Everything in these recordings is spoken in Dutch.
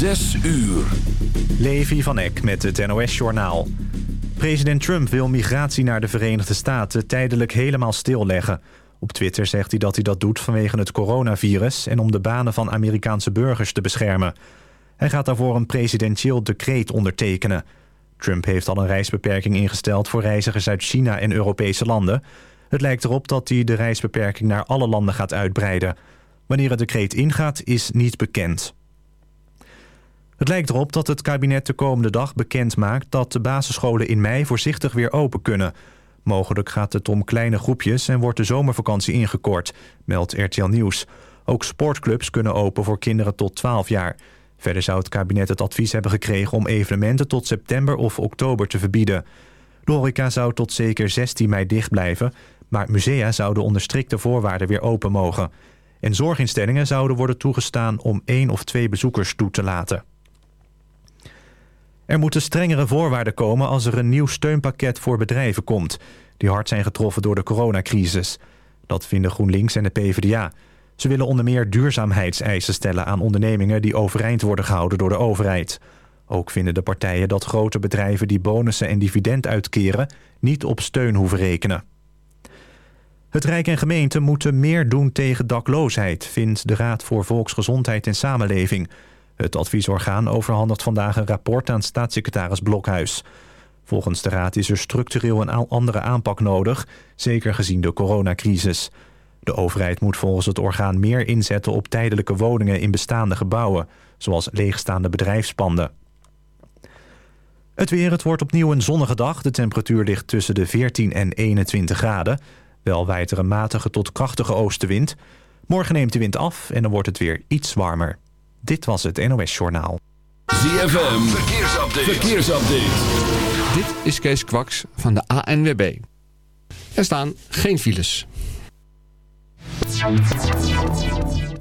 Zes uur. Levi van Eck met het NOS-journaal. President Trump wil migratie naar de Verenigde Staten tijdelijk helemaal stilleggen. Op Twitter zegt hij dat hij dat doet vanwege het coronavirus... en om de banen van Amerikaanse burgers te beschermen. Hij gaat daarvoor een presidentieel decreet ondertekenen. Trump heeft al een reisbeperking ingesteld voor reizigers uit China en Europese landen. Het lijkt erop dat hij de reisbeperking naar alle landen gaat uitbreiden. Wanneer het decreet ingaat is niet bekend. Het lijkt erop dat het kabinet de komende dag bekend maakt... dat de basisscholen in mei voorzichtig weer open kunnen. Mogelijk gaat het om kleine groepjes en wordt de zomervakantie ingekort, meldt RTL Nieuws. Ook sportclubs kunnen open voor kinderen tot 12 jaar. Verder zou het kabinet het advies hebben gekregen om evenementen tot september of oktober te verbieden. De zou tot zeker 16 mei dicht blijven, maar musea zouden onder strikte voorwaarden weer open mogen. En zorginstellingen zouden worden toegestaan om één of twee bezoekers toe te laten. Er moeten strengere voorwaarden komen als er een nieuw steunpakket voor bedrijven komt... die hard zijn getroffen door de coronacrisis. Dat vinden GroenLinks en de PvdA. Ze willen onder meer duurzaamheidseisen stellen aan ondernemingen... die overeind worden gehouden door de overheid. Ook vinden de partijen dat grote bedrijven die bonussen en dividend uitkeren... niet op steun hoeven rekenen. Het Rijk en gemeente moeten meer doen tegen dakloosheid... vindt de Raad voor Volksgezondheid en Samenleving... Het adviesorgaan overhandigt vandaag een rapport aan staatssecretaris Blokhuis. Volgens de Raad is er structureel een andere aanpak nodig, zeker gezien de coronacrisis. De overheid moet volgens het orgaan meer inzetten op tijdelijke woningen in bestaande gebouwen, zoals leegstaande bedrijfspanden. Het weer, het wordt opnieuw een zonnige dag. De temperatuur ligt tussen de 14 en 21 graden. Wel waait er een matige tot krachtige oostenwind. Morgen neemt de wind af en dan wordt het weer iets warmer. Dit was het NOS Journaal. ZFM, verkeersupdate. verkeersupdate. Dit is Kees Kwaks van de ANWB. Er staan geen files.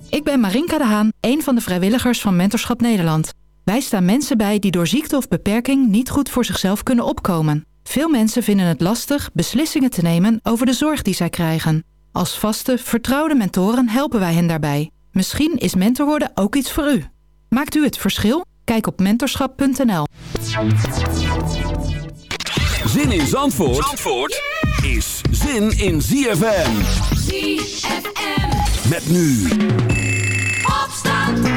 Ik ben Marinka de Haan, een van de vrijwilligers van Mentorschap Nederland. Wij staan mensen bij die door ziekte of beperking niet goed voor zichzelf kunnen opkomen. Veel mensen vinden het lastig beslissingen te nemen over de zorg die zij krijgen. Als vaste, vertrouwde mentoren helpen wij hen daarbij. Misschien is mentor worden ook iets voor u. Maakt u het verschil? Kijk op mentorschap.nl. Zin in Zandvoort, Zandvoort is zin in ZFM. ZFM. Met nu. Opstand.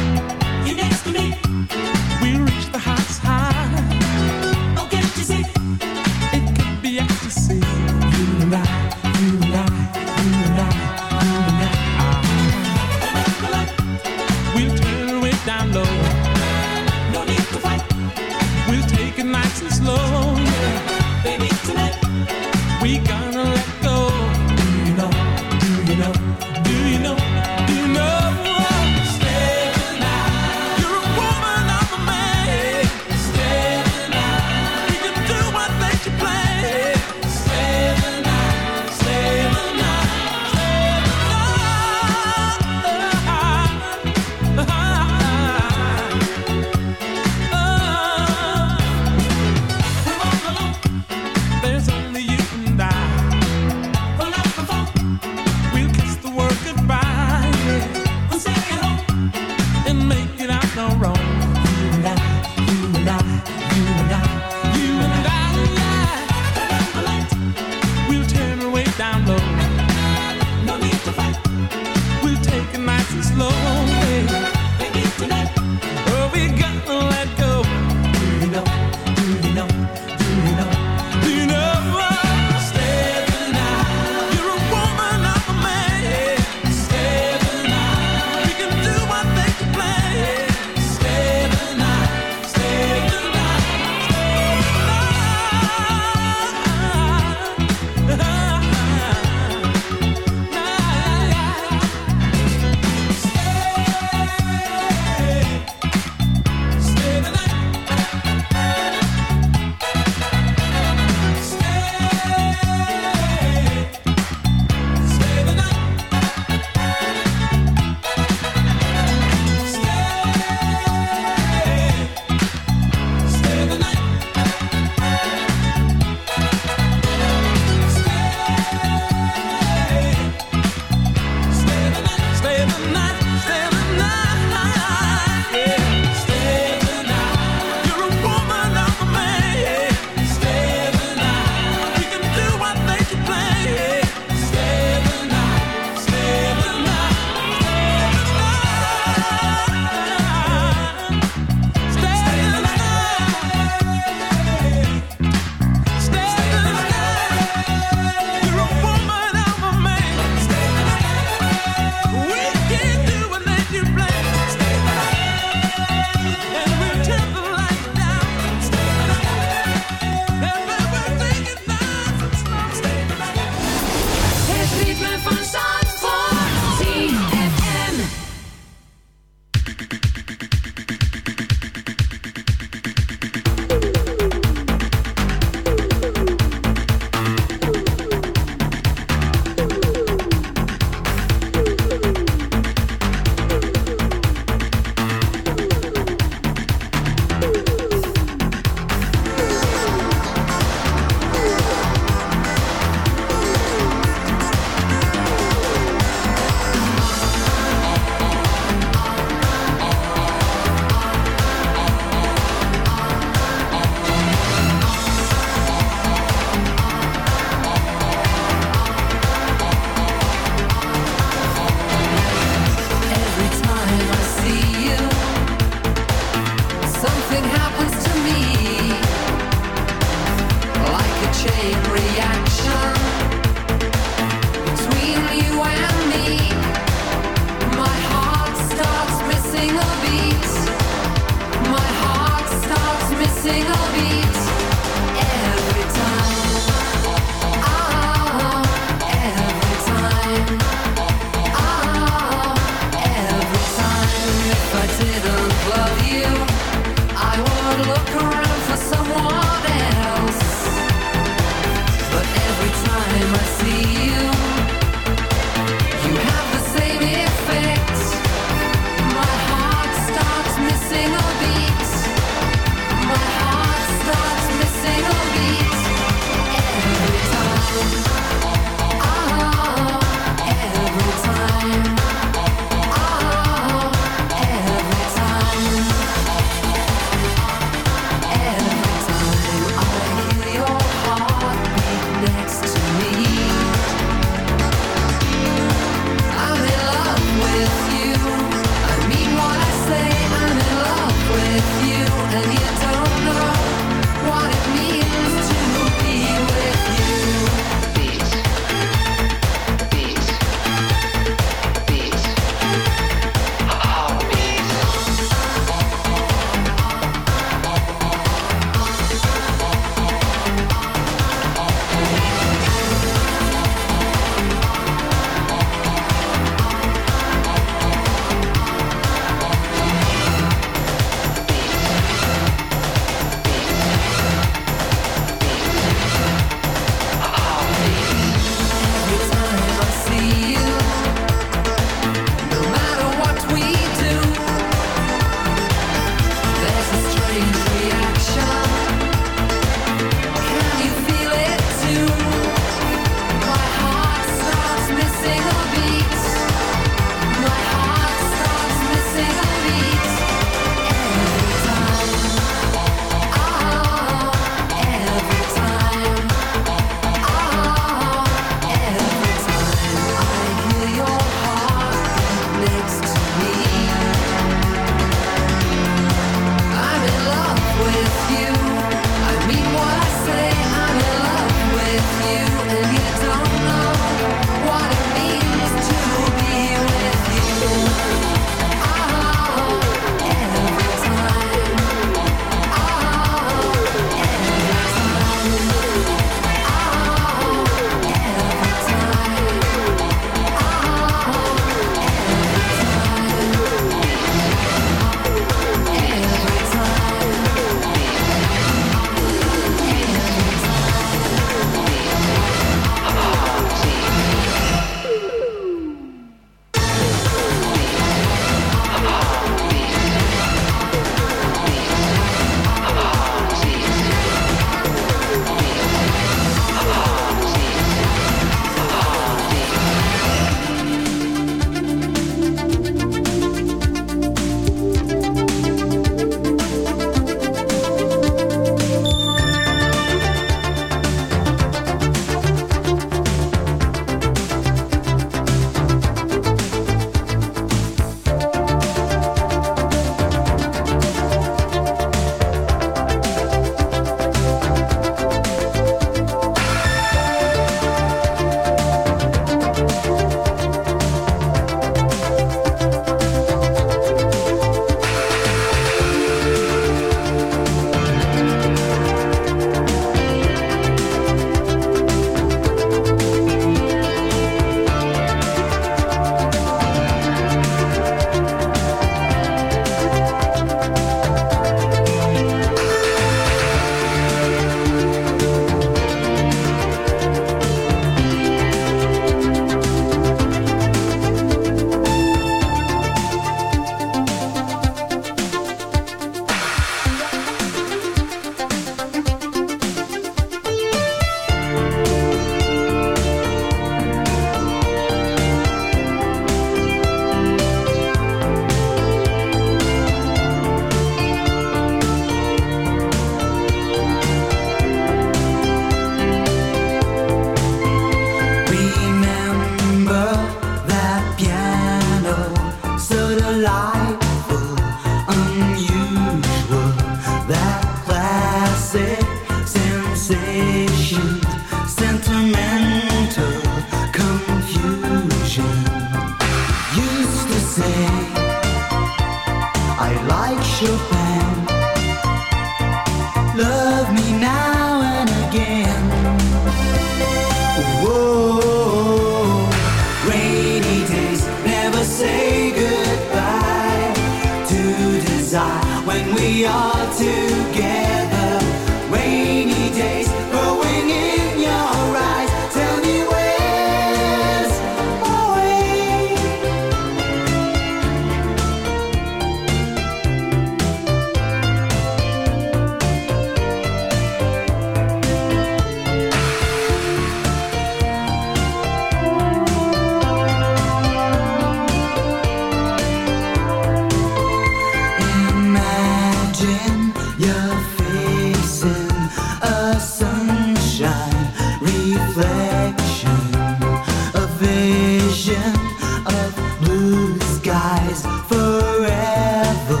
forever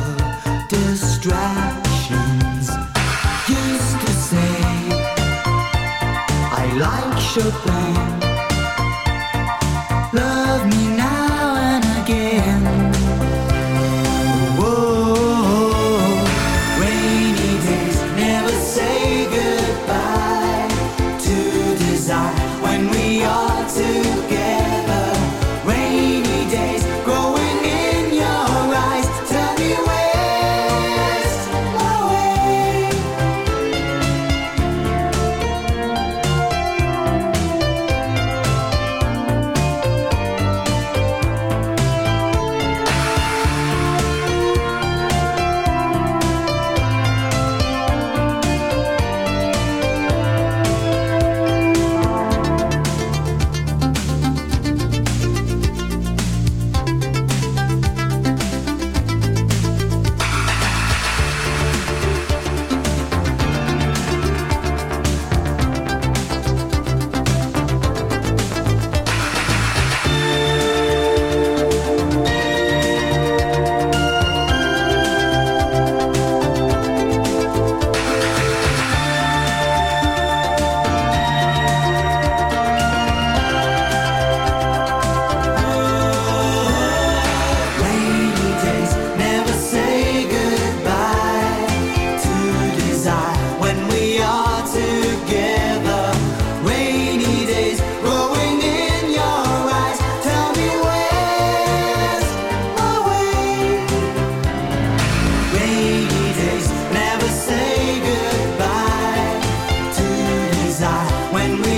distractions. Used to say, I like Chopin. when we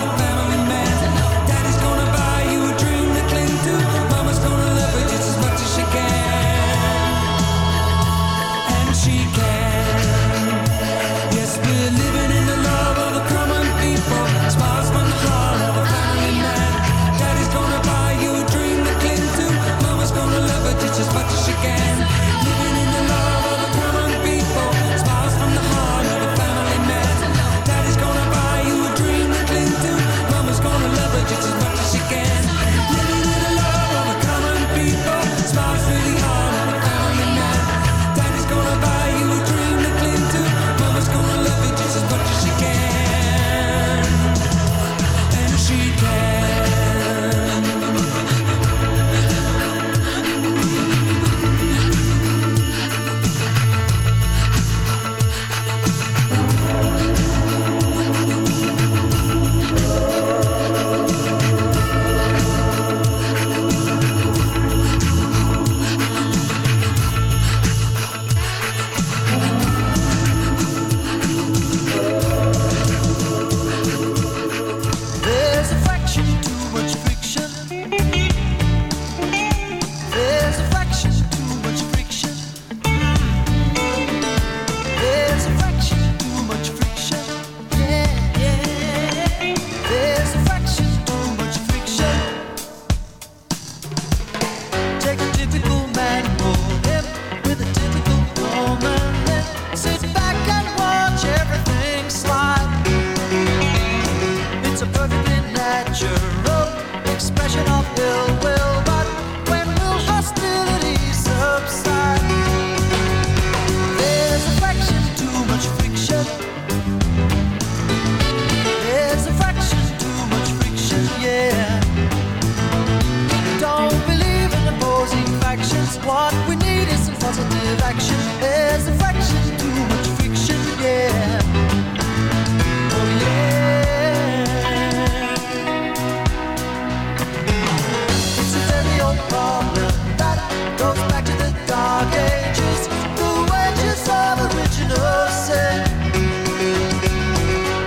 what we need is some positive action. There's a fraction too much friction. yeah. Oh yeah. It's a very old problem that goes back to the dark ages, the of original sin.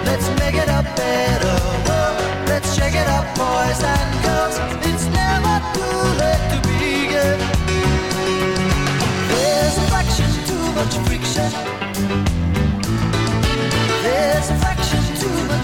Let's make it better world. Let's shake it up, boys and There's affection to the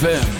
ZFM.